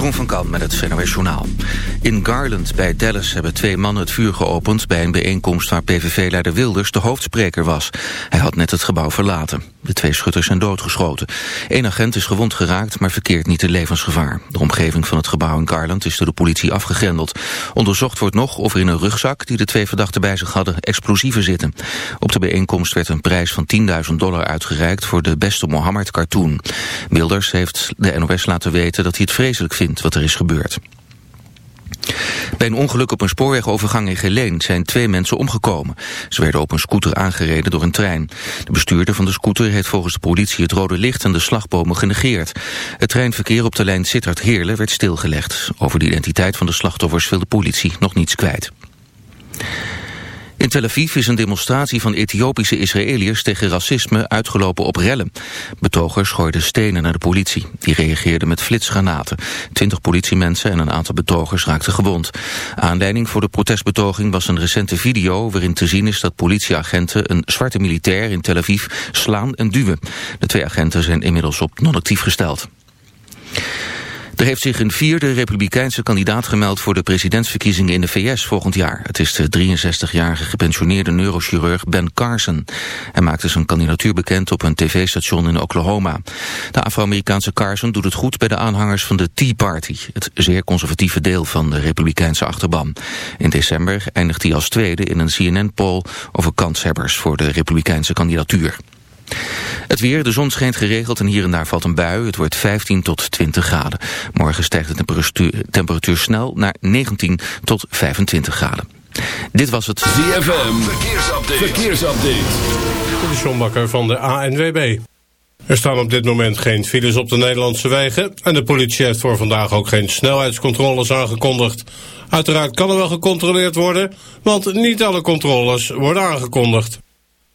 Jeroen van Kan met het NOS Journaal. In Garland bij Dallas hebben twee mannen het vuur geopend... bij een bijeenkomst waar PVV-leider Wilders de hoofdspreker was. Hij had net het gebouw verlaten. De twee schutters zijn doodgeschoten. Eén agent is gewond geraakt, maar verkeert niet in levensgevaar. De omgeving van het gebouw in Garland is door de politie afgegrendeld. Onderzocht wordt nog of er in een rugzak... die de twee verdachten bij zich hadden, explosieven zitten. Op de bijeenkomst werd een prijs van 10.000 dollar uitgereikt... voor de beste Mohammed-cartoon. Wilders heeft de NOS laten weten dat hij het vreselijk vindt wat er is gebeurd. Bij een ongeluk op een spoorwegovergang in Geleen zijn twee mensen omgekomen. Ze werden op een scooter aangereden door een trein. De bestuurder van de scooter heeft volgens de politie het rode licht en de slagbomen genegeerd. Het treinverkeer op de lijn Sittard-Heerlen werd stilgelegd. Over de identiteit van de slachtoffers wil de politie nog niets kwijt. In Tel Aviv is een demonstratie van Ethiopische Israëliërs tegen racisme uitgelopen op rellen. Betogers gooiden stenen naar de politie. Die reageerden met flitsgranaten. Twintig politiemensen en een aantal betogers raakten gewond. Aanleiding voor de protestbetoging was een recente video waarin te zien is dat politieagenten een zwarte militair in Tel Aviv slaan en duwen. De twee agenten zijn inmiddels op non-actief gesteld. Er heeft zich een vierde republikeinse kandidaat gemeld voor de presidentsverkiezingen in de VS volgend jaar. Het is de 63-jarige gepensioneerde neurochirurg Ben Carson. Hij maakte zijn kandidatuur bekend op een tv-station in Oklahoma. De Afro-Amerikaanse Carson doet het goed bij de aanhangers van de Tea Party, het zeer conservatieve deel van de republikeinse achterban. In december eindigt hij als tweede in een CNN-poll over kanshebbers voor de republikeinse kandidatuur. Het weer, de zon schijnt geregeld en hier en daar valt een bui. Het wordt 15 tot 20 graden. Morgen stijgt de temperatuur, temperatuur snel naar 19 tot 25 graden. Dit was het ZFM Verkeersupdate. Verkeersupdate. De Sjombakker van de ANWB. Er staan op dit moment geen files op de Nederlandse wegen... en de politie heeft voor vandaag ook geen snelheidscontroles aangekondigd. Uiteraard kan er wel gecontroleerd worden... want niet alle controles worden aangekondigd.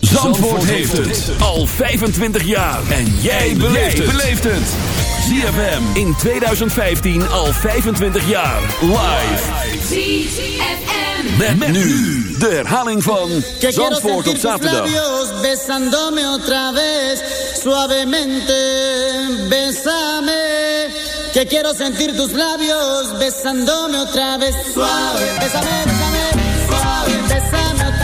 Zandvoort heeft het al 25 jaar. En jij beleeft het. ZFM in 2015 al 25 jaar. Live. ZFM. Met, met nu de herhaling van Zandvoort op zaterdag. besándome otra vez, suavemente, bésame. Que quiero sentir tus labios besándome otra vez, suave. Bésame, suave. Bésame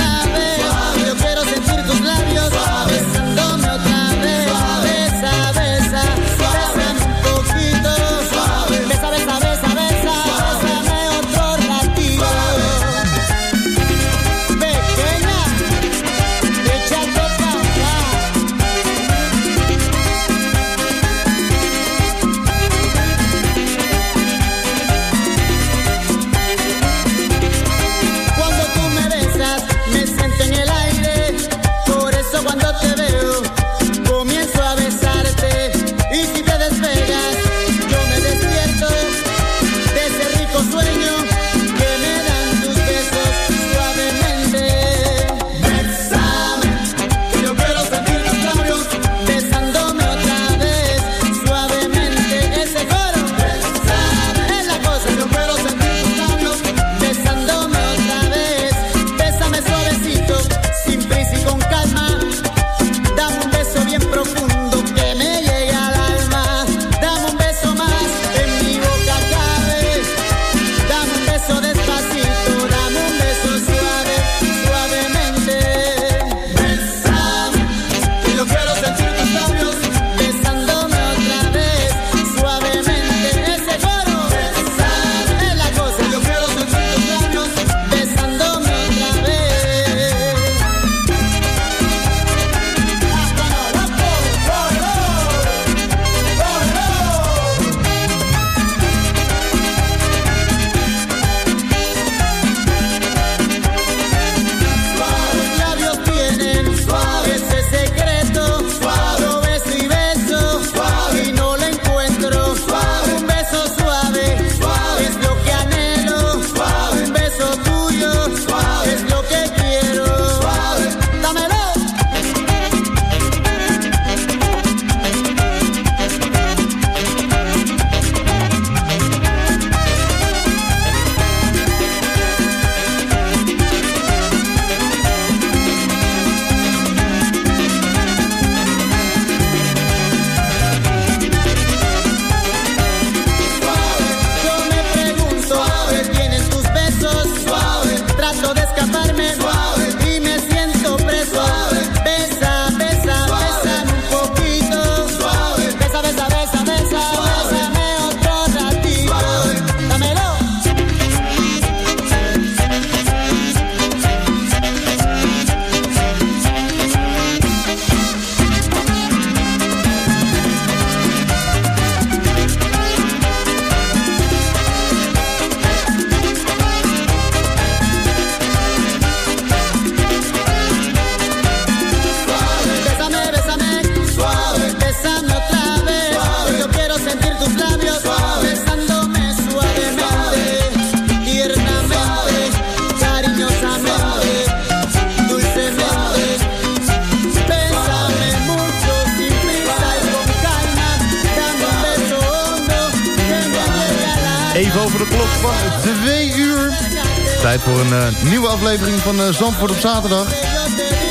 Zandvoort op zaterdag.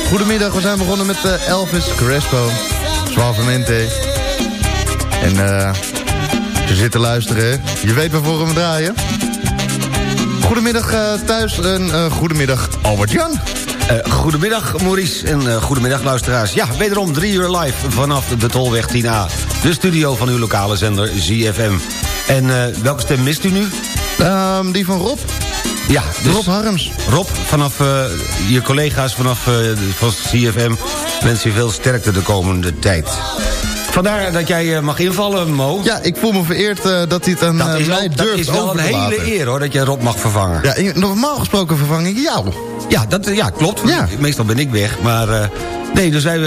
Goedemiddag, we zijn begonnen met uh, Elvis Crespo, Suavemente. En eh, je zit te luisteren, je weet waarvoor we draaien. Goedemiddag uh, thuis en uh, goedemiddag Albert-Jan. Uh, goedemiddag Maurice en uh, goedemiddag luisteraars. Ja, wederom drie uur live vanaf de Tolweg 10A. De studio van uw lokale zender ZFM. En uh, welke stem mist u nu? Um, die van Rob. Ja, dus Rob Harms. Rob, vanaf je collega's vanaf van ZFM... wens je veel sterkte de komende tijd. Vandaar dat jij uh, mag invallen, Mo. Ja, ik voel me vereerd uh, dat hij het aan dat is mij wel, durft Dat is wel een hele eer, hoor, dat jij Rob mag vervangen. Ja, normaal gesproken vervang ik jou. Ja, dat, ja klopt. Ja. Meestal ben ik weg, maar... Uh, nee, dus wij,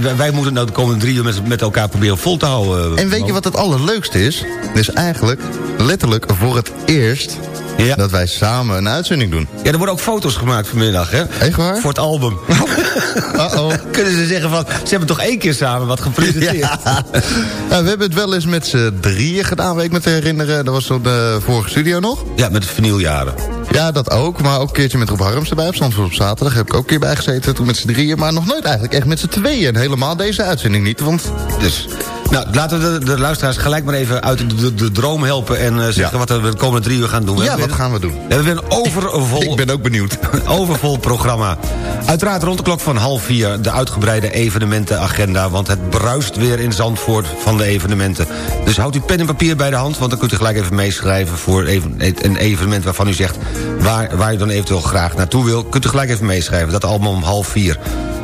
wij, wij, moeten nou de komende drie uur met, met elkaar proberen vol te houden. En weet Mo. je wat het allerleukste is? Dus eigenlijk, letterlijk, voor het eerst... Ja. dat wij samen een uitzending doen. Ja, er worden ook foto's gemaakt vanmiddag, hè? Echt waar? Voor het album. Uh-oh. Kunnen ze zeggen van, ze hebben toch één keer samen wat gepresenteerd? Ja. ja we hebben het wel eens met z'n drieën gedaan, weet ik me te herinneren. Dat was op de vorige studio nog. Ja, met de vernieljaren. Ja, dat ook. Maar ook een keertje met Rob Harms erbij op op zaterdag. Heb ik ook een keer bij gezeten, toen met z'n drieën. Maar nog nooit eigenlijk echt met z'n tweeën. En helemaal deze uitzending niet, want... Dus... Nou, laten we de, de, luisteraars gelijk maar even uit de, de, de droom helpen... en uh, zeggen ja. wat we de komende drie uur gaan doen. Ja, wat gaan we doen? We hebben een overvol... Ik ben ook benieuwd. overvol programma. Uiteraard rond de klok van half vier de uitgebreide evenementenagenda... want het bruist weer in Zandvoort van de evenementen. Dus houdt u pen en papier bij de hand... want dan kunt u gelijk even meeschrijven voor even, een evenement waarvan u zegt... Waar, waar u dan eventueel graag naartoe wil... kunt u gelijk even meeschrijven. Dat allemaal om half vier.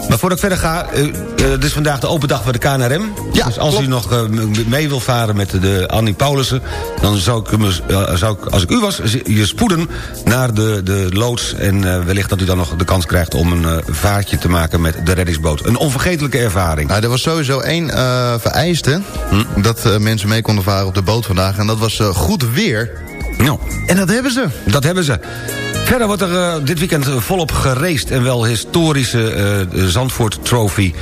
Maar voordat ik verder ga, uh, uh, het is vandaag de open dag bij de KNRM. Ja, dus als klopt. u nog uh, mee wil varen met de Annie Paulussen... dan zou ik, zou ik, als ik u was, je spoeden naar de, de loods... en wellicht dat u dan nog de kans krijgt om een vaartje te maken met de reddingsboot. Een onvergetelijke ervaring. Nou, er was sowieso één vereiste... Hm? dat mensen mee konden varen op de boot vandaag... en dat was goed weer. Nou, en dat hebben ze. Dat hebben ze. Verder wordt er uh, dit weekend volop geraced... en wel historische uh, Zandvoort Trophy.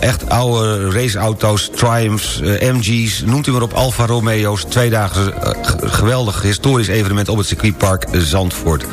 Echt oude raceauto's, Triumphs, MG's, noemt u maar op, Alfa Romeo's. Twee dagen geweldig historisch evenement op het circuitpark Zandvoort.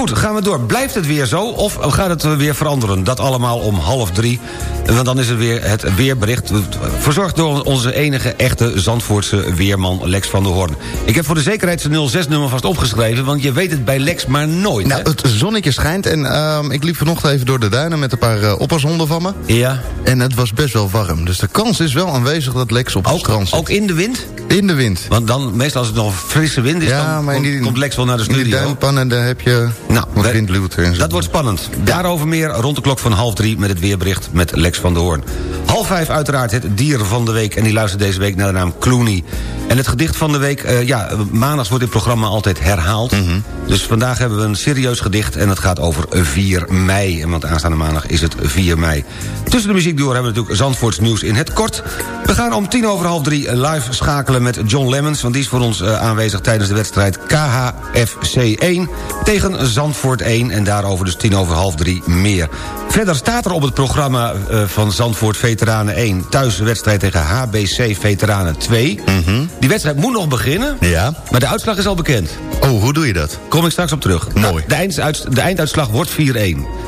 Goed, gaan we door. Blijft het weer zo of gaat het weer veranderen? Dat allemaal om half drie. Want dan is het weer het weerbericht. Verzorgd door onze enige echte Zandvoortse weerman Lex van der Hoorn. Ik heb voor de zekerheid zijn 06-nummer vast opgeschreven... want je weet het bij Lex maar nooit. Nou, hè? het zonnetje schijnt en uh, ik liep vanochtend even door de duinen... met een paar uh, oppashonden van me. Ja. En het was best wel warm. Dus de kans is wel aanwezig dat Lex op het strand zit. Ook in de wind? In de wind. Want dan, meestal als het nog frisse wind is... ja, dan maar komt, die, komt Lex wel naar de studio. In die duinpannen daar heb je... Nou, wat windluwte en zo. Dat wordt spannend. Daarover meer rond de klok van half drie met het weerbericht met Lex van der Hoorn. Half vijf uiteraard het dier van de week. En die luistert deze week naar de naam Clooney. En het gedicht van de week, uh, ja, maandags wordt dit programma altijd herhaald. Mhm. Mm -hmm. Dus vandaag hebben we een serieus gedicht en het gaat over 4 mei. Want aanstaande maandag is het 4 mei. Tussen de muziek door hebben we natuurlijk Zandvoorts nieuws in het kort. We gaan om tien over half drie live schakelen met John Lemmens... want die is voor ons uh, aanwezig tijdens de wedstrijd KHFC 1 tegen Zandvoort 1. En daarover dus tien over half drie meer. Verder staat er op het programma uh, van Zandvoort Veteranen 1... thuis de wedstrijd tegen HBC Veteranen 2. Mm -hmm. Die wedstrijd moet nog beginnen, ja. maar de uitslag is al bekend. Oh, hoe doe je dat? Kom ik straks op terug. Mooi. Nou, de, de, einduitslag wordt 4-1.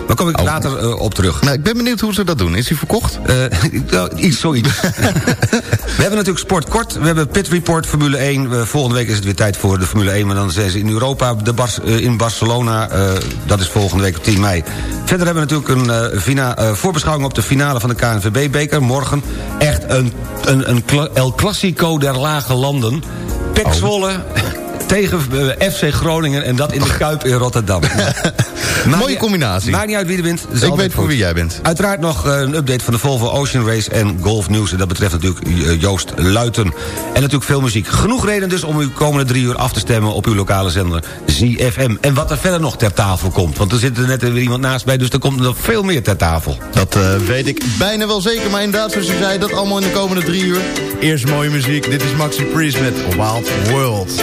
Daar kom ik oh. later uh, op terug. Nou, ik ben benieuwd hoe ze dat doen. Is hij verkocht? Uh, iets, zoiets. we hebben natuurlijk sport kort. We hebben Pit Report Formule 1. Uh, volgende week is het weer tijd voor de Formule 1. Maar dan zijn ze in Europa, de in Barcelona. Dat is volgende week op 10 mei. Verder hebben we natuurlijk een fina, voorbeschouwing op de finale van de KNVB-beker. Morgen echt een, een, een El Clasico der lage landen. Pek oh. Tegen FC Groningen en dat in de Kuip in Rotterdam. Mooie combinatie. Maakt niet uit wie er wint. Ik weet voor wie jij bent. Uiteraard nog uh, een update van de Volvo Ocean Race en Golf News. En dat betreft natuurlijk uh, Joost Luiten. En natuurlijk veel muziek. Genoeg reden dus om uw komende drie uur af te stemmen op uw lokale zender ZFM. En wat er verder nog ter tafel komt. Want er zit er net weer iemand naast bij, dus er komt nog veel meer ter tafel. Dat uh, weet ik bijna wel zeker. Maar inderdaad, zoals u zei, dat allemaal in de komende drie uur. Eerst mooie muziek. Dit is Maxi Priest met Wild World.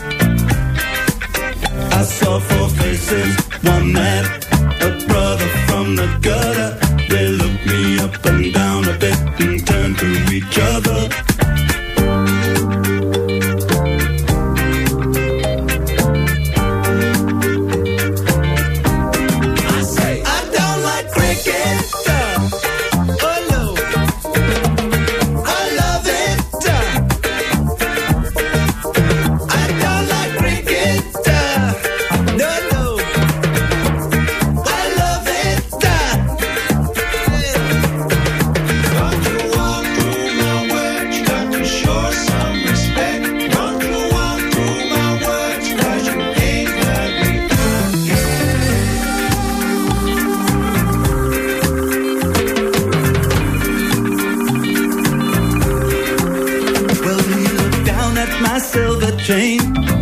myself a chain.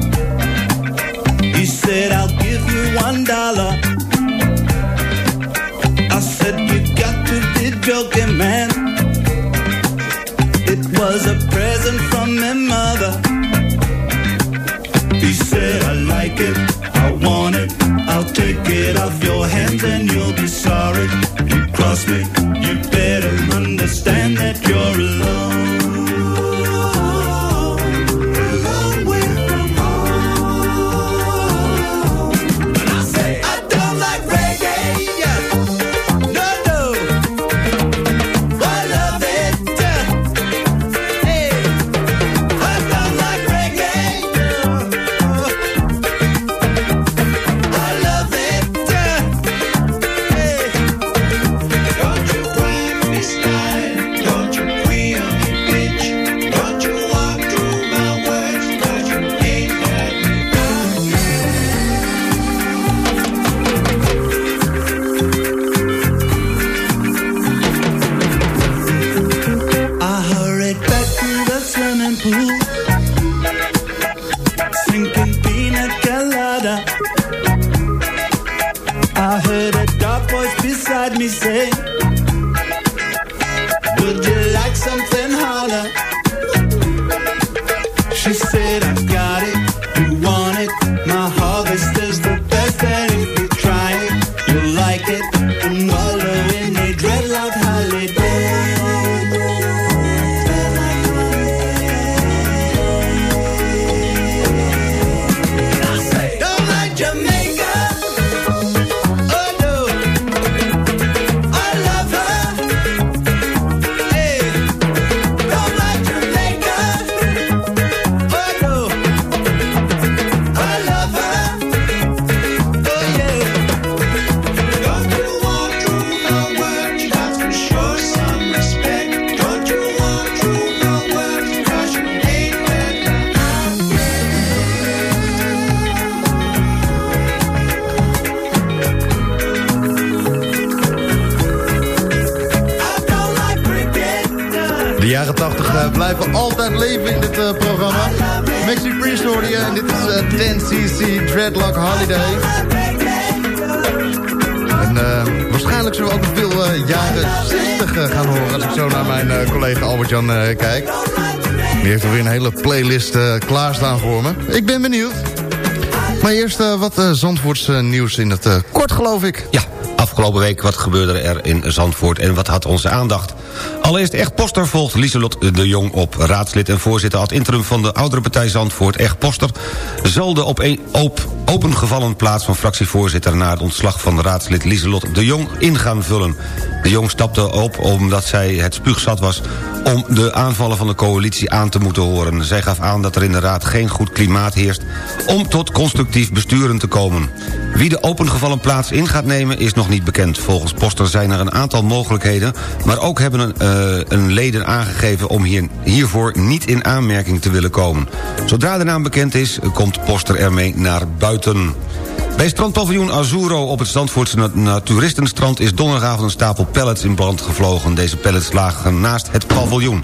Playlist eh, klaarstaan voor me. Ik ben benieuwd. Maar eerst eh, wat eh, Zandvoorts eh, nieuws in het kort, geloof ik. Ja, afgelopen week wat gebeurde er in Zandvoort en wat had onze aandacht? Allereerst echt Poster volgt Lieselot de Jong op. Raadslid en voorzitter ad interim van de oudere partij Zandvoort, Echt Poster... zal de op, een, op opengevallen plaats van fractievoorzitter... na het ontslag van raadslid Lieselot de Jong in gaan vullen. De Jong stapte op omdat zij het spuugzat was... om de aanvallen van de coalitie aan te moeten horen. Zij gaf aan dat er in de raad geen goed klimaat heerst... om tot constructief besturen te komen. Wie de opengevallen plaats in gaat nemen is nog niet bekend. Volgens Poster zijn er een aantal mogelijkheden... maar ook hebben een, eh, een leden aangegeven om hier, hiervoor niet in aanmerking te willen komen. Zodra de naam bekend is, komt Poster ermee naar buiten. Bij strandpaviljoen Azuro op het Zandvoortse na- Naturistenstrand... is donderdagavond een stapel pallets in brand gevlogen. Deze pallets lagen naast het paviljoen.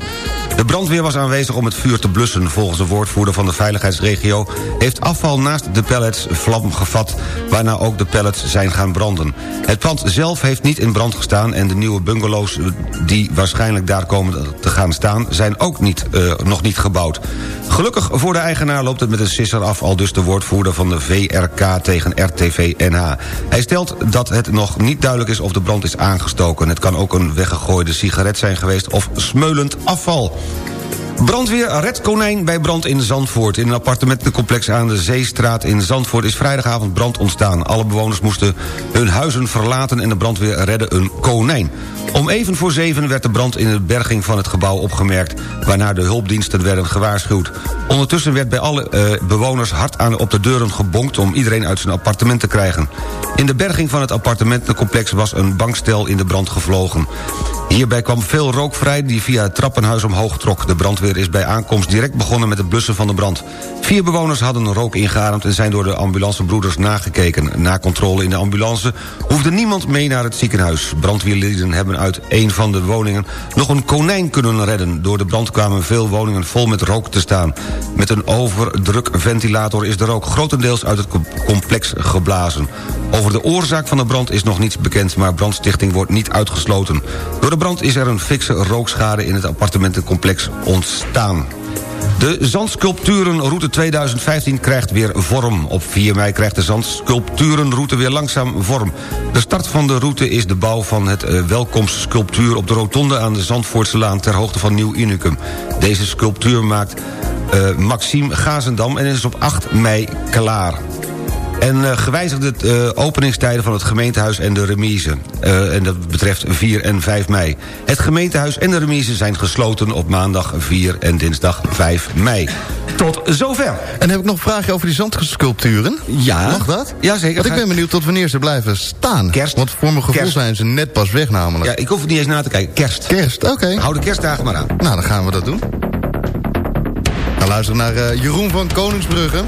De brandweer was aanwezig om het vuur te blussen. Volgens de woordvoerder van de veiligheidsregio... heeft afval naast de pallets vlam gevat... waarna ook de pallets zijn gaan branden. Het pand zelf heeft niet in brand gestaan... en de nieuwe bungalows eh, die waarschijnlijk daar komen te gaan staan... zijn ook niet, eh, nog niet gebouwd. Gelukkig voor de eigenaar loopt het met een sisser af... al dus de woordvoerder van de VRK tegen RTV NH. Hij stelt dat het nog niet duidelijk is of de brand is aangestoken. Het kan ook een weggegooide sigaret zijn geweest of smeulend afval. Like. Brandweer redt konijn bij brand in Zandvoort. In een appartementencomplex aan de Zeestraat in Zandvoort... is vrijdagavond brand ontstaan. Alle bewoners moesten hun huizen verlaten... en de brandweer redde een konijn. Om even voor zeven werd de brand in de berging van het gebouw opgemerkt... waarna de hulpdiensten werden gewaarschuwd. Ondertussen werd bij alle eh, bewoners hard aan op de deuren gebonkt... om iedereen uit zijn appartement te krijgen. In de berging van het appartementencomplex was een bankstel in de brand gevlogen. Hierbij kwam veel rook vrij die via het trappenhuis omhoog trok. De brandweer is bij aankomst direct begonnen met het blussen van de brand. Vier bewoners hadden rook ingeademd en zijn door de ambulancebroeders nagekeken. Na controle in de ambulance hoefde niemand mee naar het ziekenhuis. Brandweerlieden hebben uit een van de woningen nog een konijn kunnen redden. Door de brand kwamen veel woningen vol met rook te staan. Met een overdrukventilator is de rook grotendeels uit het complex geblazen. Over de oorzaak van de brand is nog niets bekend... maar brandstichting wordt niet uitgesloten. Door de brand is er een fikse rookschade in het appartementencomplex De Zandsculpturenroute 2015 krijgt weer vorm. Op 4 mei krijgt de Zandsculpturenroute weer langzaam vorm. De start van de route is de bouw van het eh, welkomstsculptuur... op de rotonde aan de Zandvoortselaan ter hoogte van Nieuw Unicum. Deze sculptuur maakt eh, Maxime Gazendam en is op 8 mei klaar. En eh, gewijzigde uh, openingstijden van het gemeentehuis en de remise. Uh, en dat betreft 4 en 5 mei. Het gemeentehuis en de remise zijn gesloten op maandag 4 en dinsdag 5 mei. Tot zover. En heb ik nog een vraagje over die zandsculpturen? Ja. Mag dat? Jazeker. Want ik ben benieuwd tot wanneer ze blijven staan. Kerst. Want voor mijn gevoel Kerst. zijn ze net pas weg namelijk. Ja, ik hoef het niet eens na te kijken. Kerst. Kerst, oké. Hou de kerstdagen maar aan. Nou, dan gaan we dat doen. Nou, luister naar uh, Jeroen van Koningsbrugge.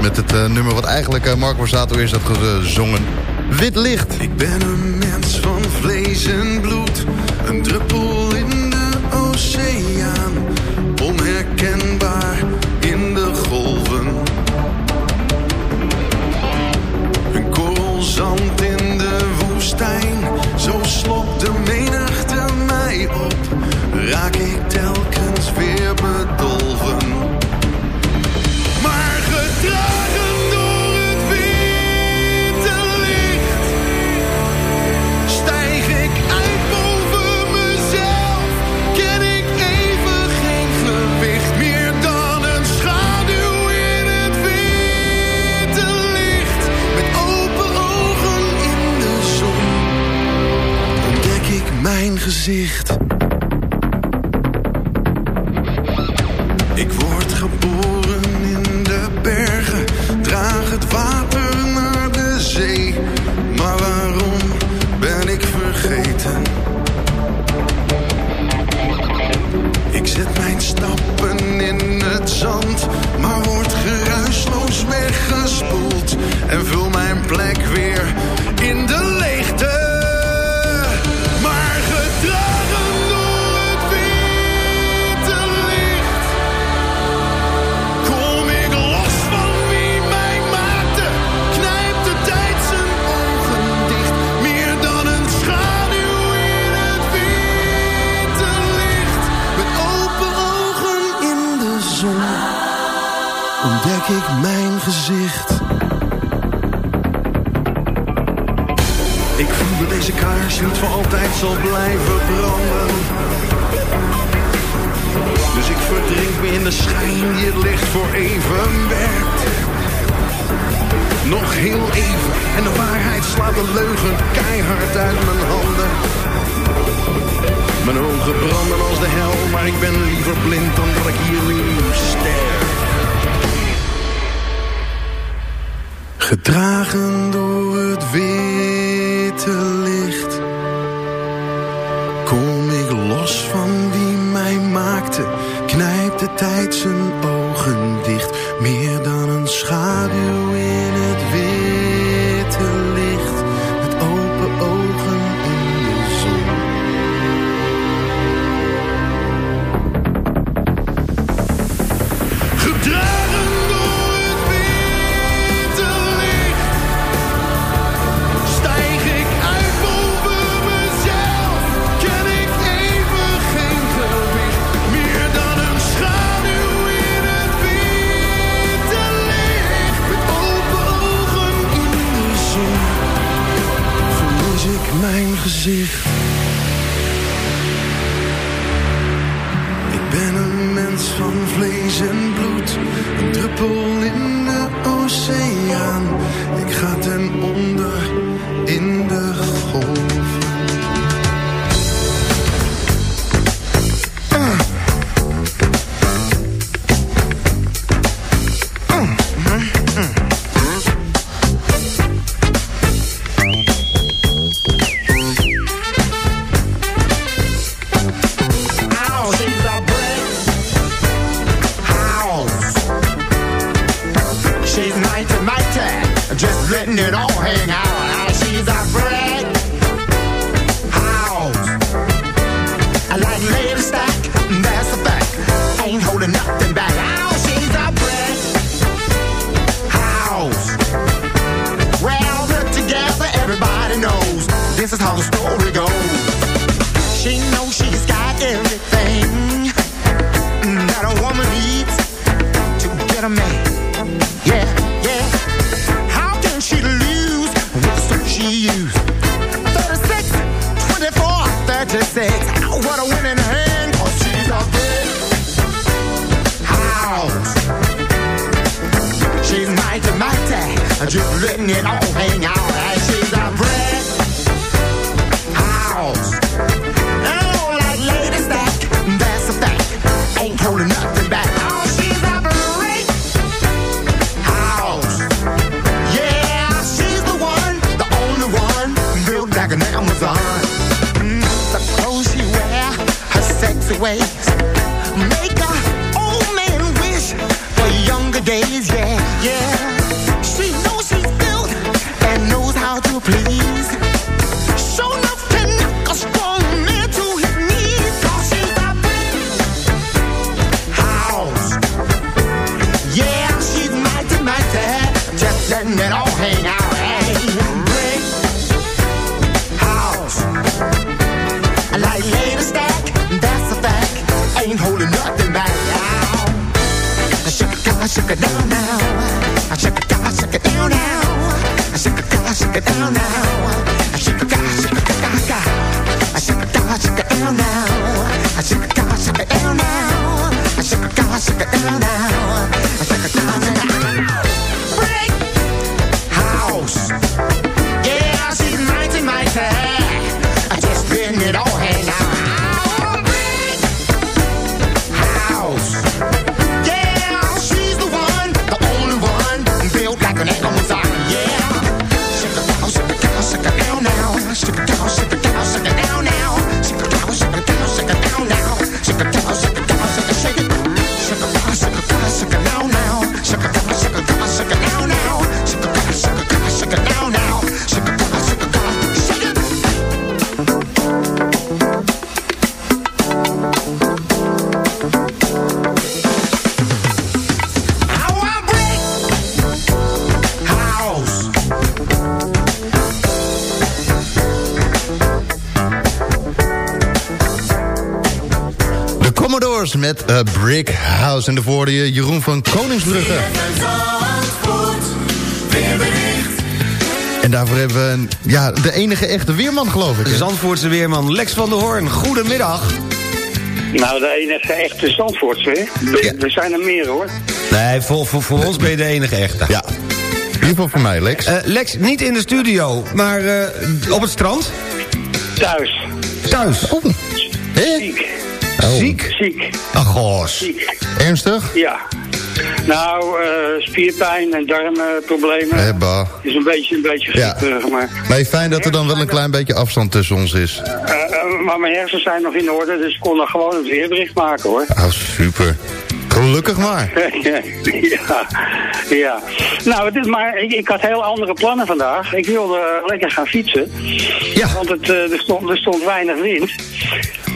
Met het eh, nummer wat eigenlijk eh, uh, Mark Borsato eerst had gezongen. Wit licht. Ik ben een mens van vlees en bloed. Een druppel in de oceaan. Onherkenbaar in de golven. Een korrel zand in de woestijn. Zo slot de mens. Gezicht. Met eh, Brick House. En daarvoor je Jeroen van Koningsbrugge. En daarvoor hebben we een, ja, de enige echte weerman, geloof ik. hè? Zandvoortse weerman Lex van der Hoorn. Goedemiddag. Nou, de enige echte Zandvoortse, hè? Er- Er zijn er meer, hoor. Nee, voor, voor, voor ons ben je de enige echte. Ja. In ieder geval voor mij, Lex. Eh, Lex, niet in de studio, maar eh, op het strand? Thuis. Thuis. Oh. Hé? Ziek. Ziek? Ziek. Ach, goos. Ziek. Ernstig? Ja. Nou, eh, spierpijn en darmproblemen. Eh, bah. is een beetje, een beetje Ja. grieperig, maar... Nee, fijn dat er dan wel een klein beetje afstand tussen ons is. eh, eh, maar mijn hersens zijn nog in orde, dus ik kon dan gewoon het weerbericht maken, hoor. Oh, super. Gelukkig maar. ja, ja. Nou, het is maar, ik, ik had heel andere plannen vandaag. Ik wilde eh, lekker gaan fietsen. Ja. Want het, eh, er, stond, er stond weinig wind.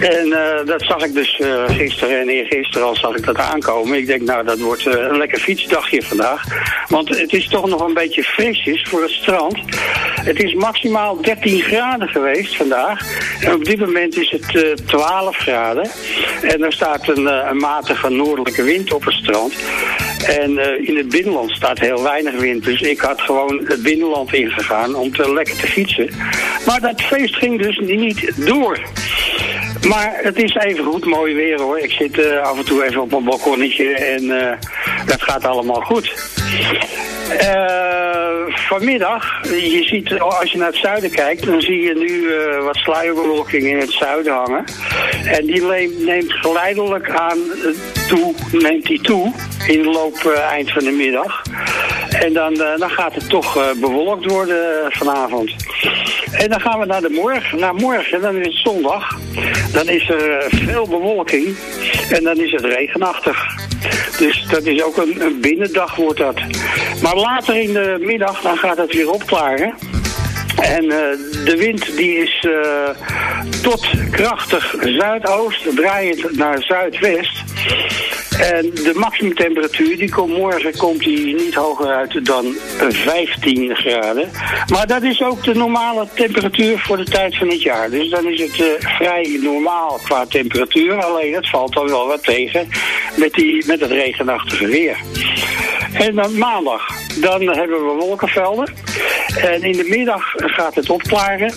En eh, dat zag ik dus eh, gisteren en eergisteren al zag ik dat aankomen. Ik denk, nou, dat wordt eh, een lekker fietsdagje vandaag. Want het is toch nog een beetje frisjes voor het strand. Het is maximaal 13 graden geweest vandaag. En op dit moment is het eh 12 graden. En er staat een, een matige noordelijke wind op het strand. En in het binnenland staat heel weinig wind. Dus ik had gewoon het binnenland ingegaan om te lekker te fietsen. Maar dat feest ging dus niet door. Maar het is even goed mooi weer hoor. Ik zit eh, af en toe even op mijn balkonnetje en eh, dat gaat allemaal goed. Eh, vanmiddag, je ziet, als je naar het zuiden kijkt, dan zie je nu eh, wat sluierbewolking in het zuiden hangen. En die neemt geleidelijk aan eh, toe, neemt die toe in de loop eind van de middag. En dan, dan gaat het toch bewolkt worden vanavond. En dan gaan we naar de morgen. Naar morgen, dan is het zondag. Dan is er veel bewolking. En dan is het regenachtig. Dus dat is ook een, binnendag wordt dat. Maar later in de middag, dan gaat het weer opklaren. En eh, de wind die is eh, tot krachtig zuidoost, draaiend naar zuidwest. En de maximumtemperatuur die komt morgen komt die niet hoger uit dan eh, 15 graden. Maar dat is ook de normale temperatuur voor de tijd van het jaar. Dus dan is het eh, vrij normaal qua temperatuur. Alleen het valt dan wel wat tegen met, die, met het regenachtige weer. En dan maandag, dan hebben we wolkenvelden. En in de middag gaat het opklaren.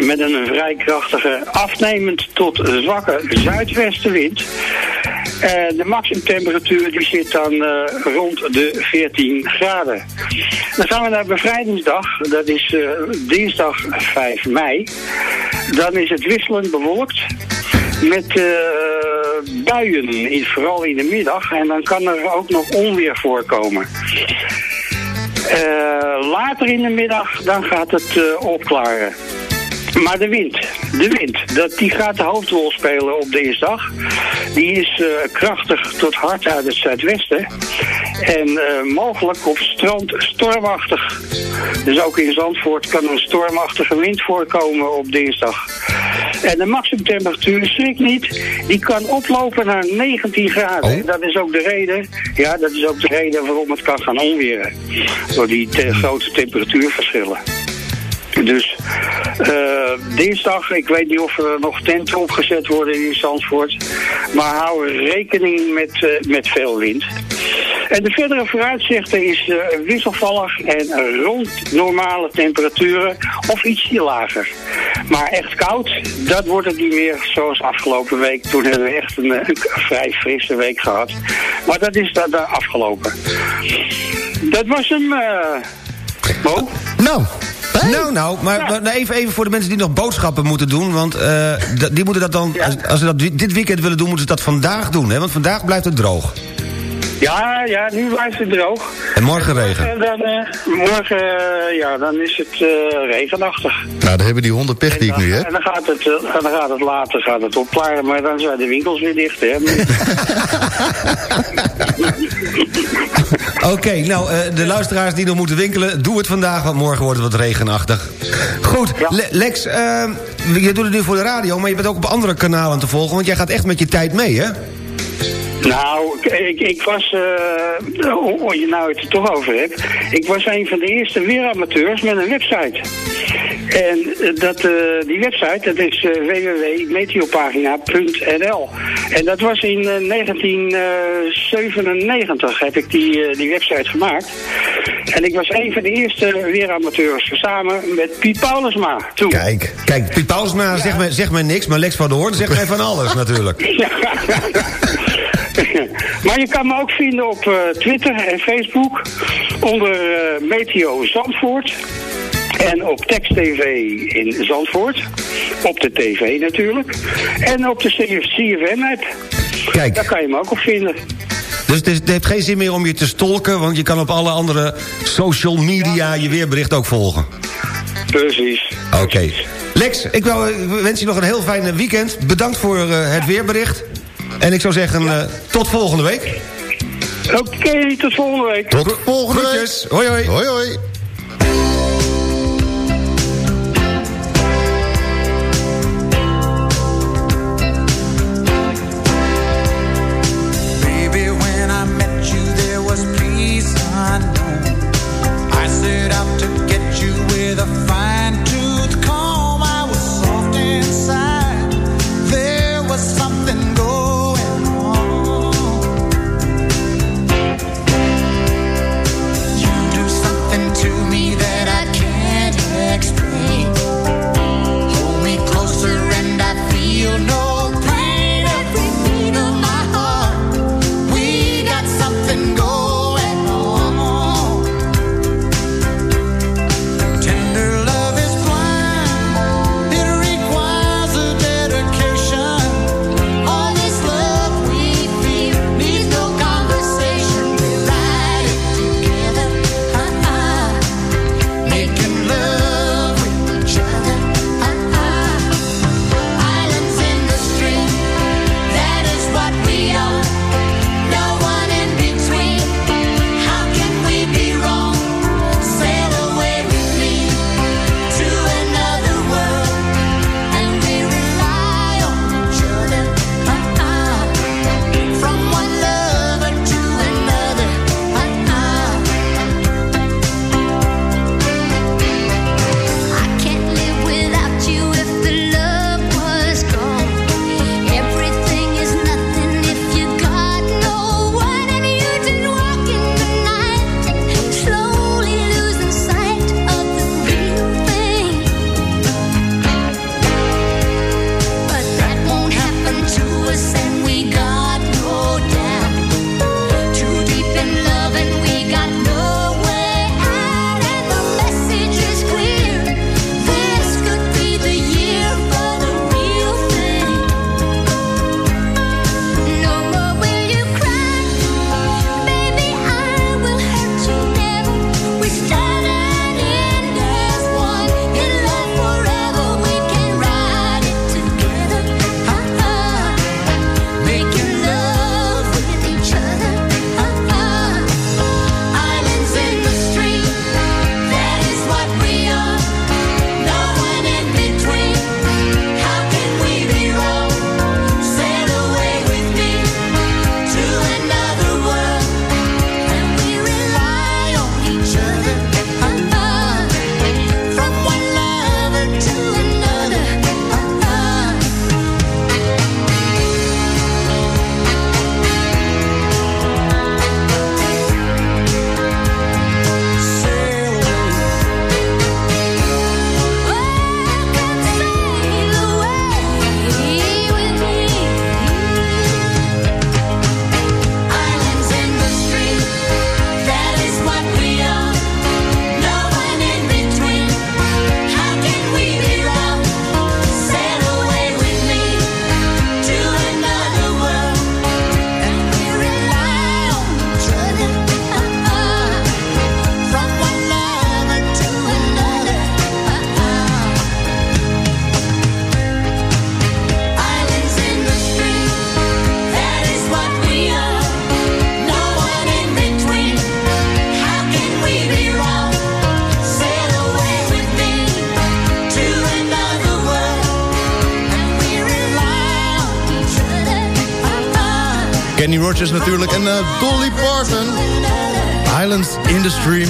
Met een vrij krachtige afnemend tot zwakke zuidwestenwind. En de maximumtemperatuur die zit dan eh, rond de 14 graden. Dan gaan we naar bevrijdingsdag. Dat is eh, dinsdag 5 mei. Dan is het wisselend bewolkt. Met eh, buien, vooral in de middag. En dan kan er ook nog onweer voorkomen. Eh, later in de middag dan gaat het eh, opklaren. Maar de wind, de wind, dat, die gaat de hoofdrol spelen op dinsdag. Die is eh, krachtig tot hard uit het zuidwesten. En eh, mogelijk op strand stormachtig. Dus ook in Zandvoort kan een stormachtige wind voorkomen op dinsdag. En de maximumtemperatuur, schrik niet, die kan oplopen naar 19 graden. Dat is ook de reden, ja, dat is ook de reden waarom het kan gaan onweren. Door die te- grote temperatuurverschillen. Dus eh, dinsdag, ik weet niet of er nog tenten opgezet worden in Zandvoort. Maar hou rekening met, eh, met veel wind. En de verdere vooruitzichten is eh, wisselvallig en rond normale temperaturen of ietsje lager. Maar echt koud, dat wordt het niet meer zoals afgelopen week. Toen hebben we echt een, vrij frisse week gehad. Maar dat is daar afgelopen. Dat was hem, Mo. Nou, Nou, nou, maar, maar even, even voor de mensen die nog boodschappen moeten doen. Want eh, die moeten dat dan, als, als ze dat di- dit weekend willen doen, moeten ze dat vandaag doen. Hè? Want vandaag blijft het droog. Ja, ja, nu blijft het droog. En morgen regen. En dan, eh, morgen, eh, ja, dan is het eh, regenachtig. nou, dan hebben die honden pech die ik nu heb. En dan gaat het, dan gaat het later gaat het opklaren, maar dan zijn de winkels weer dicht, hè. Oké, nou, de luisteraars die nog moeten winkelen... doe het vandaag, want morgen wordt het wat regenachtig. Goed, Le- Lex, eh, je doet het nu voor de radio... maar je bent ook op andere kanalen te volgen... want jij gaat echt met je tijd mee, hè? Nou, ik, ik was, eh oh, oh, je nou het er toch over hebt, ik was een van de eerste weeramateurs met een website. En eh, dat, eh, die website, dat is www.meteopagina.nl. En dat was in eh, 1997 heb ik die, die website gemaakt. En ik was een van de eerste weeramateurs, samen met Piet Paulusma toen. Kijk, kijk, Piet Paulusma zegt, mij, zegt mij niks, maar Lex van der Hoorn zegt mij van alles natuurlijk. maar je kan me ook vinden op eh, Twitter en Facebook onder eh, Meteo Zandvoort. En op Text TV in Zandvoort. Op de tv natuurlijk. En op de CFM-app. Kijk. Daar kan je me ook op vinden. Dus het, is- het heeft geen zin meer om je te stolken... want je kan op alle andere social media je weerbericht ook volgen. Precies. Oké. Lex, ik ik wens je nog een heel fijn weekend. Bedankt voor eh, het weerbericht. En ik zou zeggen, eh, tot volgende week. Oké, tot volgende week. Tot volgende Groetjes. Hoi hoi. Hoi hoi. Kenny Rogers natuurlijk en eh, Dolly Parton. Islands in the Stream.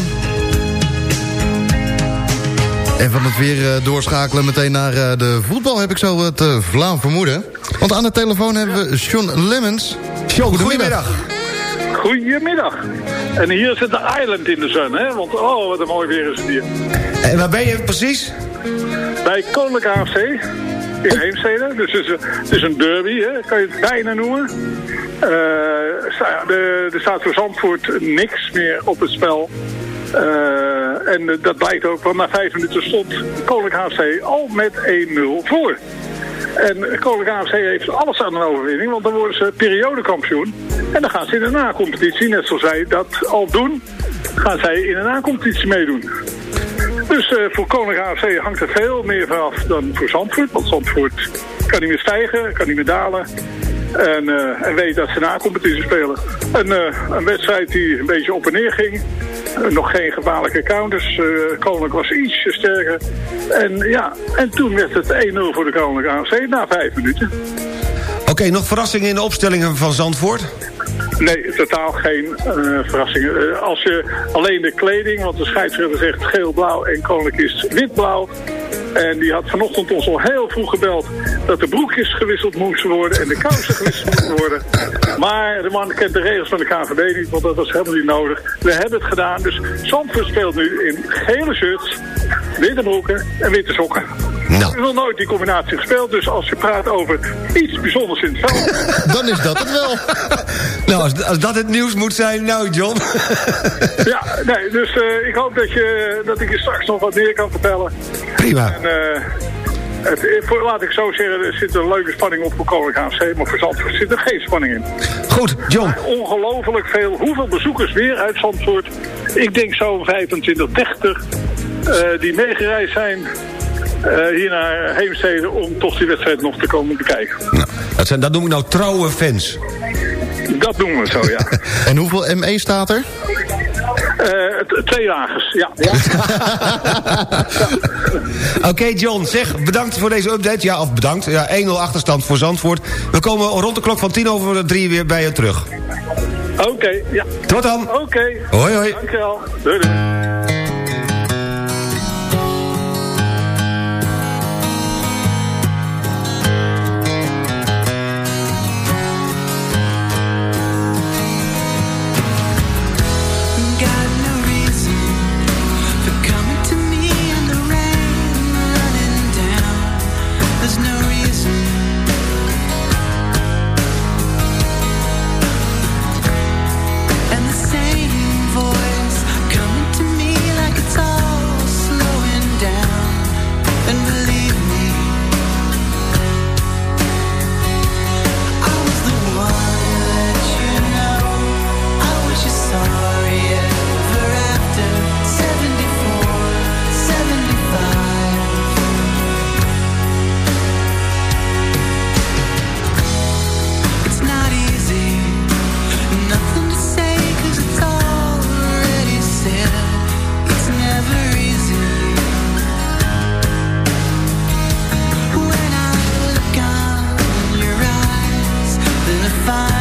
En van het weer eh, doorschakelen meteen naar eh, de voetbal heb ik zo het uh, Vlaam vermoeden. Want aan de telefoon hebben we Sean Lemmens. Sean, goedemiddag. Goedemiddag. En hier zit de island in de zon, hè? Want oh, wat een mooi weer is het hier. En waar ben je precies? Bij Koninklijk AFC in Heemstede. Dus het is, een, derby, hè? kan je het bijna noemen. Eh, sta- de, er staat voor Zandvoort niks meer op het spel. Eh, en dat blijkt ook, want na vijf minuten stond Koninklijk AFC al met 1-0 voor. En Koninklijk AFC heeft alles aan een overwinning, want dan worden ze periodekampioen. En dan gaan ze in de na-competitie, net zoals zij dat al doen, gaan zij in de na-competitie meedoen. Dus eh, voor Koninklijk AFC hangt er veel meer vanaf dan voor Zandvoort. Want Zandvoort kan niet meer stijgen, kan niet meer dalen. En, eh, en weet dat ze na-competitie spelen. Een, eh, een wedstrijd die een beetje op en neer ging. Nog geen gevaarlijke counters. Koninklijk was ietsje sterker. En ja, en toen werd het 1-0 voor de Koninklijk AFC na vijf minuten. Oké, nog verrassingen in de opstellingen van Zandvoort? Nee, totaal geen eh, verrassingen. Eh, als je alleen de kleding, want de scheidsrechter zegt geel-blauw en Koninklijk is wit-blauw. En die had vanochtend ons al heel vroeg gebeld dat de broekjes gewisseld moesten worden en de kousen gewisseld moesten worden. Maar de man kent de regels van de KVB niet, want dat was helemaal niet nodig. We hebben het gedaan, dus Zandvoort speelt nu in gele shirts, witte broeken en witte sokken. Nou. Ik heb nog nooit die combinatie gespeeld, dus als je praat over iets bijzonders in het veld... Dan is dat het wel. Nou, als, als dat het nieuws moet zijn, nou John. Ja, nee, dus eh, ik hoop dat, je, dat ik je straks nog wat meer kan vertellen. Prima. En, eh, het, eh, voor, laat ik zo zeggen, er zit een leuke spanning op voor Koninklijk AFC, maar voor Zandvoort zit er geen spanning in. Goed, John. Ongelooflijk veel. Hoeveel bezoekers weer uit Zandvoort? Ik denk zo'n 25, 30 eh, die meegereisd zijn hier naar Heemstede om toch die wedstrijd nog te komen bekijken. Nou, dat, zijn, dat noem ik nou trouwe fans. Dat doen we zo, ja. En hoeveel ME staat er? Eh, twee lagers, ja. Oké, John, zeg bedankt voor deze update. Ja, of bedankt. Ja, 1-0 achterstand voor Zandvoort. We komen rond de klok van tien over drie weer bij je terug. Oké, ja. Tot dan. Oké. Hoi, hoi. Dankjewel. Doei, doei. find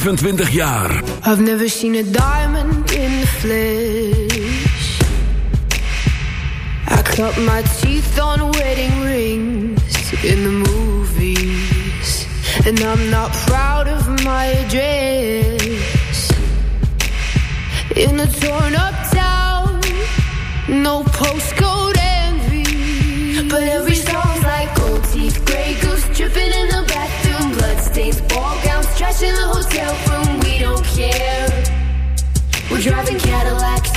25 jaar. I've never seen a diamond in the flesh. I cut my teeth on wedding rings in the movies. And I'm not proud of my address. In a torn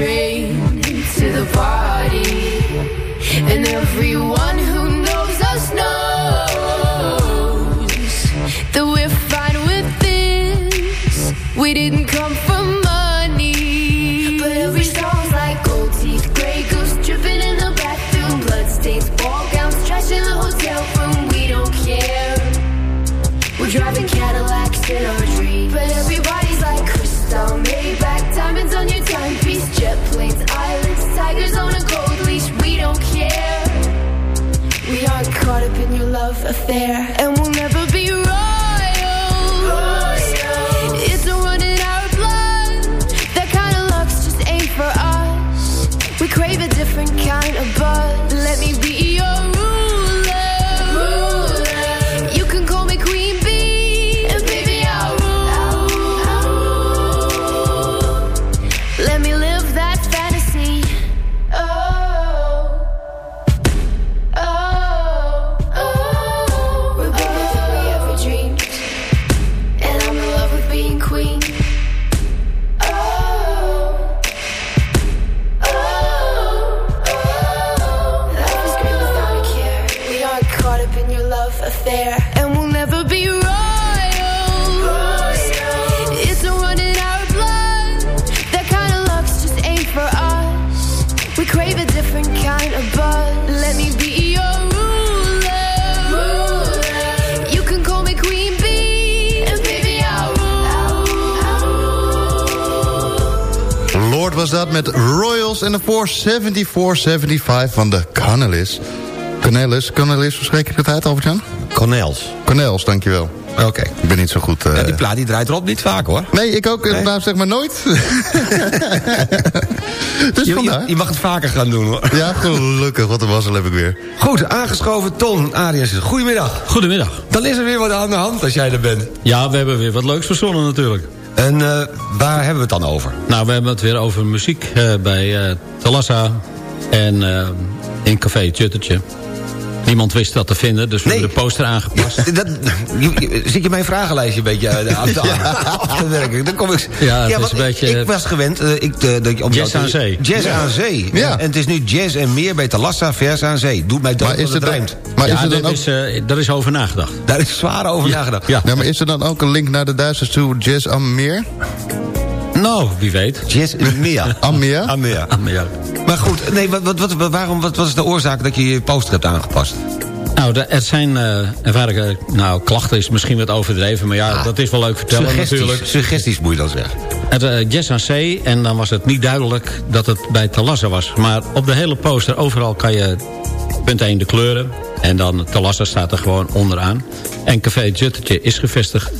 on there. De 474-75 van de Connellis. Connellis, Connellis, hoe spreek ik het uit, Albert-Jan? Cornels. Cornels, dankjewel. Oké. Ik ben niet zo goed... eh, Ja, die plaat die draait erop niet vaak hoor. Nee, ik ook. Nee? Nou, zeg maar nooit. dus Je, vandaar. je, je mag het vaker gaan doen hoor. Ja, gelukkig. Wat een mazzel heb ik weer. Goed, aangeschoven Ton Arias. Goedemiddag. Goedemiddag. Dan is er weer wat aan de hand als jij er bent. Ja, we hebben weer wat leuks verzonnen natuurlijk. En eh, waar hebben we het dan over? Nou, we hebben het weer over muziek eh, bij eh Talassa en in Café Juttertje. Niemand wist dat te vinden, dus we hebben de poster aangepast. Dat, je- je- zit je mijn vragenlijstje een beetje eh, af te, af te werken? Dan kom ik, Ja, het is een beetje- Ik, was gewend eh, ik, eh, dat je op Jazz aan zee. Jazz Ja. aan zee. Ja. En het is nu jazz en meer bij Talassa, vers aan zee. Doet mij dood Maar is dat het er rijmt. maar is ja, er dan dit ook- is, eh, daar is over nagedacht. Daar is zwaar over nagedacht. Ja. Ja, maar is er dan ook een link naar de Duitsers toe Jazz am Meer? Nou, wie weet. Jazz en meer. Am Meer? Aan meer. Ah, maar goed, nee, wat, wat, wat, waarom, wat, is de oorzaak dat je je poster hebt aangepast? Nou, er zijn eh ervaren, nou, klachten is misschien wat overdreven, maar ja, dat is wel leuk vertellen Suggesties, natuurlijk. suggesties moet je dan zeggen. Het uh, Jazz aan Zee en dan was het niet duidelijk dat het bij Talassa was. Maar op de hele poster, overal kan je punt 1 de kleuren. En dan Talassa staat er gewoon onderaan. En Café Juttertje is gevestigd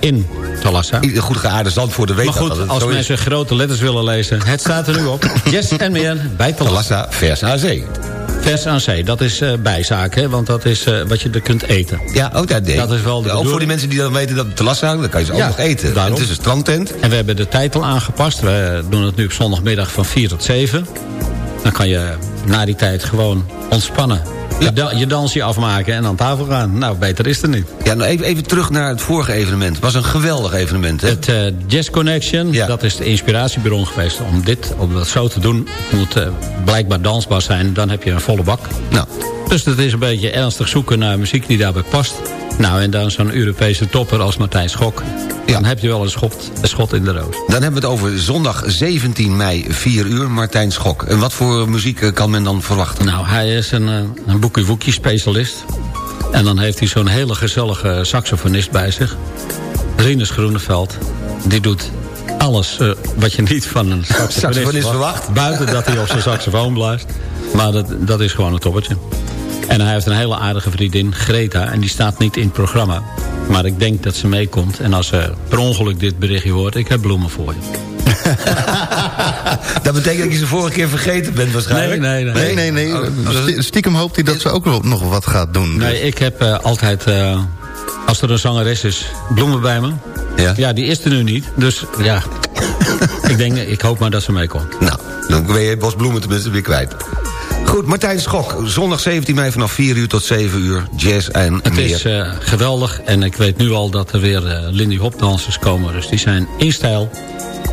in Talassa. Goed geaarde Zandvoort weet Maar goed, dat als is. mensen grote letters willen lezen, het staat er nu op. Yes en meer bij Talassa. Talassa, vers aan zee. Vers aan zee, dat is eh, bijzaak, hè, want dat is eh, wat je er kunt eten. Ja, ook dat deed. Dat is wel de Ook voor die mensen die dan weten dat het Talassa dan kan je ze ook Ja, nog eten. daarom. Het is een strandtent. En we hebben de tijd al aangepast. We doen het nu op zondagmiddag van 4 tot 7. Dan kan je na die tijd gewoon ontspannen Je, da- je dansje afmaken en aan tafel gaan. Nou, beter is het niet. Ja, nou even, even terug naar het vorige evenement. Het was een geweldig evenement, hè? Het eh, Jazz Connection, dat is de inspiratiebron geweest om dit, om dat zo te doen. Het moet eh, blijkbaar dansbaar zijn, dan heb je een volle bak. Nou. Dus het is een beetje ernstig zoeken naar muziek die daarbij past. Nou, en dan zo'n Europese topper als Martijn Schok. Dan heb je wel een schot, een schot in de roos. Dan hebben we het over zondag 17 mei, 4 uur, Martijn Schok. En wat voor muziek eh, kan men dan verwachten? Nou, hij is een, eh, een boekie-woekie specialist. En dan heeft hij zo'n hele gezellige saxofonist bij zich. Rinus Groeneveld. Die doet alles eh, wat je niet van een saxofonist, Saxofonist verwacht. Buiten dat hij op zijn saxofoon blaast. Maar dat, dat is gewoon een toppertje. En hij heeft een hele aardige vriendin, Greta. En die staat niet in het programma. Maar ik denk dat ze meekomt. En als ze per ongeluk dit berichtje hoort... ik heb bloemen voor je. Dat betekent dat je ze vorige keer vergeten bent waarschijnlijk? Nee, nee, nee. Nee, nee, nee. Oh, Stie- Stiekem hoopt hij dat ze ook nog- wat gaat doen. Nee, ik heb eh, altijd, eh, als er een zangeres is, bloemen bij me. Ja? die is er nu niet. Dus ja, ik denk, ik hoop maar dat ze meekomt. Nou, dan ben je Bos Bloemen tenminste weer kwijt. Goed, Martijn Schok. Zondag 17 mei vanaf 4 uur tot 7 uur. Jazz en Het meer. is eh, geweldig en ik weet nu al dat er weer eh, Lindy Hop dansers komen. Dus die zijn in stijl.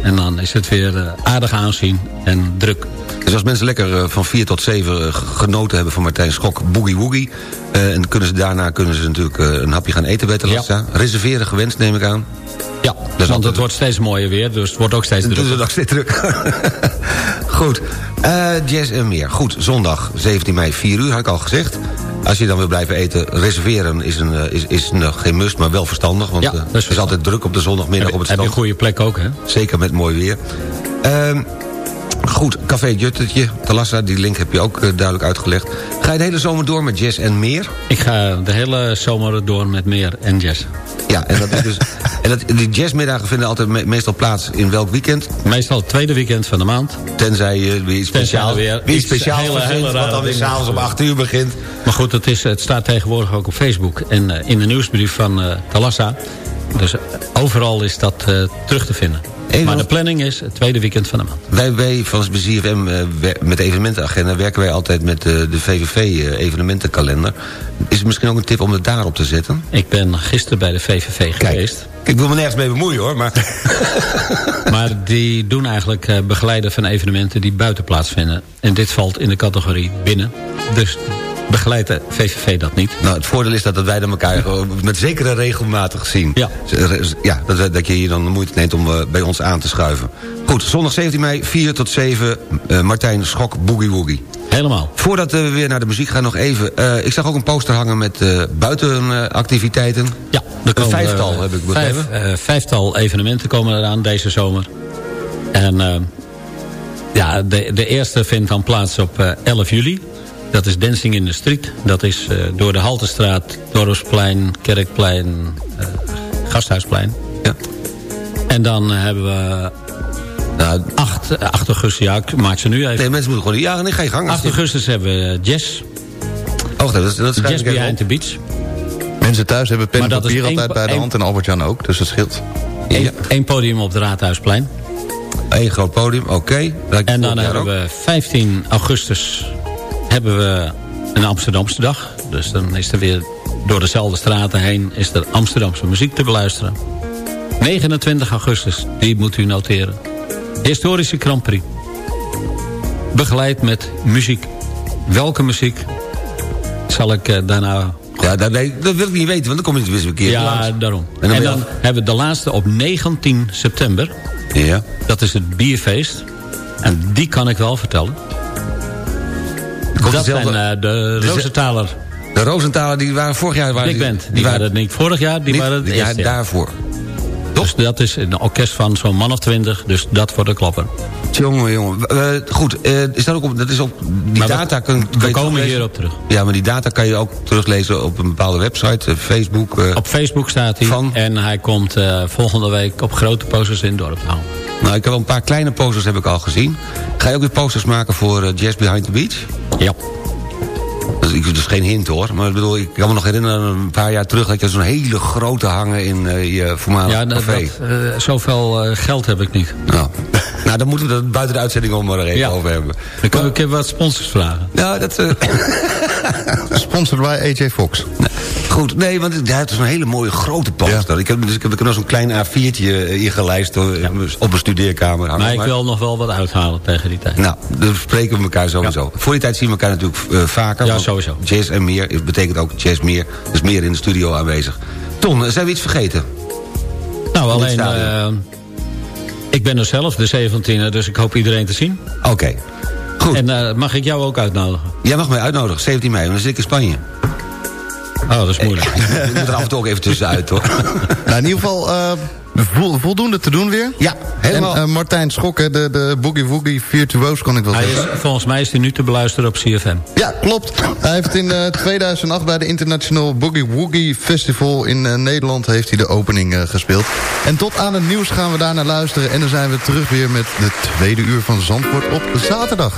En dan is het weer eh, aardig aanzien en druk. Dus als mensen lekker van 4 tot 7 eh, g- genoten hebben van Martijn Schok, Boogie Woogie. en kunnen ze daarna kunnen ze natuurlijk een hapje gaan eten bij Talassa. Reserveren gewenst, neem ik aan. Ja, want het wordt steeds mooier weer, dus het wordt ook steeds Dus drukker. het ook steeds druk. Goed. Eh, jazz en meer. Goed, zondag 17 mei 4 uur, had ik al gezegd. Als je dan wil blijven eten, reserveren is, een, eh, is, is een, geen must, maar wel verstandig. Want Ja, eh, het is altijd druk op de zondagmiddag Heb, op het heb je een strand. goede plek ook, hè? Zeker met mooi weer. Ehm, goed, Café Juttetje, Talassa, die link heb je ook eh, duidelijk uitgelegd. Ga je de hele zomer door met jazz en meer? Ik ga de hele zomer door met meer en jazz. Ja, en, dat is dus, en dat, die jazzmiddagen vinden altijd me- meestal plaats in welk weekend? Meestal het tweede weekend van de maand. Tenzij je weer er weer iets speciaals hele- verzint, hele wat dan weer s'avonds om 8 uur begint. Maar goed, het, is, het staat tegenwoordig ook op Facebook en eh, in de nieuwsbrief van eh, Talassa. Dus overal is dat terug te vinden. Maar de planning is het tweede weekend van de maand. Wij, wij van ZFM eh, met de evenementenagenda werken wij altijd met eh, de VVV-evenementenkalender. Is het misschien ook een tip om het daarop te zetten? Ik ben gisteren bij de VVV geweest. Ik wil me nergens mee bemoeien hoor, maar... Maar die doen eigenlijk eh, begeleiden van evenementen die buiten plaatsvinden. En dit valt in de categorie binnen. Dus begeleidt de VVV dat niet. Nou, het voordeel is dat wij dan elkaar gewoon met zekere regelmatig zien. Ja. Ja, dat, dat je hier dan de moeite neemt om eh, bij ons aan te schuiven. Goed, zondag 17 mei, 4 tot 7, eh, Martijn Schok, Boogie Woogie. Helemaal. Voordat eh, we weer naar de muziek gaan, nog even. eh, ik zag ook een poster hangen met eh, buitenactiviteiten. Ja, er een komen, vijftal, eh, heb ik begrepen. Vijf, eh, vijftal evenementen komen eraan deze zomer. En eh, ja, de, de eerste vindt dan plaats op eh, 11 juli. Dat is Dancing in the Street. Dat is eh, door de Haltestraat, Dorpsplein, Kerkplein, eh, Gasthuisplein. Ja. En dan hebben we... 8, 8 augustus, ja, ik maak ze nu even. Nee, mensen moeten gewoon... Ja, nee, ga je gang. 8 augustus hebben we jazz. Oh, dat, dat schrijf Jazz ik even Behind op. the Beach. Mensen thuis hebben pen Maar en dat is papier altijd bij de hand en Albert-Jan ook, dus dat scheelt. Eén podium op het Raadhuisplein. Eén groot podium, oké. En dan hebben we 15 augustus hebben we een Amsterdamse dag. Dus dan is er weer door dezelfde straten heen... is er Amsterdamse muziek te beluisteren. 29 augustus, die moet u noteren. Historische Grand Prix. Begeleid met muziek. Welke muziek? Zal ik eh, daarna... Ja, dat, dat wil ik niet weten, want dan kom je het weer een keer Ja, langs. daarom. En dan En dan, hebben we de laatste op 19 september. Ja. Dat is het bierfeest. En die kan ik wel vertellen. Dat dezelfde- zijn eh, de Rosenthaler De Rosenthaler, die waren vorig jaar... Waren Big Band. Die, waren het niet vorig jaar, die niet- waren het ja, daarvoor. Dus dat is een orkest van zo'n man of twintig. Dus dat wordt de klapper. Jongen, jongen. Goed, eh, is dat ook op... Dat is op die Maar data kun, kun we komen hierop terug. Ja, maar die data kan je ook teruglezen op een bepaalde website, eh, Facebook. Op Facebook staat hij. En hij komt volgende week op grote posters in het dorp houden. Nou, ik heb wel een paar kleine posters heb ik al gezien. Ga je ook weer posters maken voor eh, Jazz Behind the Beach? Ja. Dat is, dat is geen hint hoor, maar ik bedoel, ik kan me nog herinneren een paar jaar terug dat je zo'n hele grote hangen in eh, je voormalig Ja, dat, café. dat, eh, zoveel eh, geld heb ik niet. Nou, Nou, dan moeten we het buiten de uitzending om maar er even Ja. over hebben. Dan kunnen we een keer wat sponsors vragen. Nou, dat... eh, Sponsored bij AJ Fox. Goed, nee, want het, ja, het is een hele mooie grote poster. Ik heb, dus ik heb, ik heb nog zo'n klein A4'tje ingelijst hoor, op een studeerkamer. hangen. Maar ik wil nog wel wat uithalen tegen die tijd. Nou, dan spreken we elkaar sowieso. Voor die tijd zien we elkaar natuurlijk eh, vaker. Ja, sowieso. Jazz en meer betekent ook jazz meer. Dus meer in de studio aanwezig. Ton, eh, zijn we iets vergeten? Nou, alleen... eh, ik ben er zelf, de 17e, dus ik hoop iedereen te zien. Oké. Goed. En eh, mag ik jou ook uitnodigen? Jij mag mij uitnodigen, 17 mei, want dan zit ik in Spanje. Oh, dat is moeilijk. Ik moet er af en toe ook even tussenuit, hoor. Nou, in ieder geval eh, vol- voldoende te doen weer. Ja, helemaal. En eh, Martijn Schokken, de, de Boogie Woogie virtuoos, kan ik wel Hij zeggen. is, volgens mij is hij nu te beluisteren op CFM. Ja, klopt. Hij heeft in eh, 2008 bij de International Boogie Woogie Festival in eh, Nederland heeft hij de opening eh, gespeeld. En tot aan het nieuws gaan we daar naar luisteren. En dan zijn we terug weer met de tweede uur van Zandvoort op zaterdag.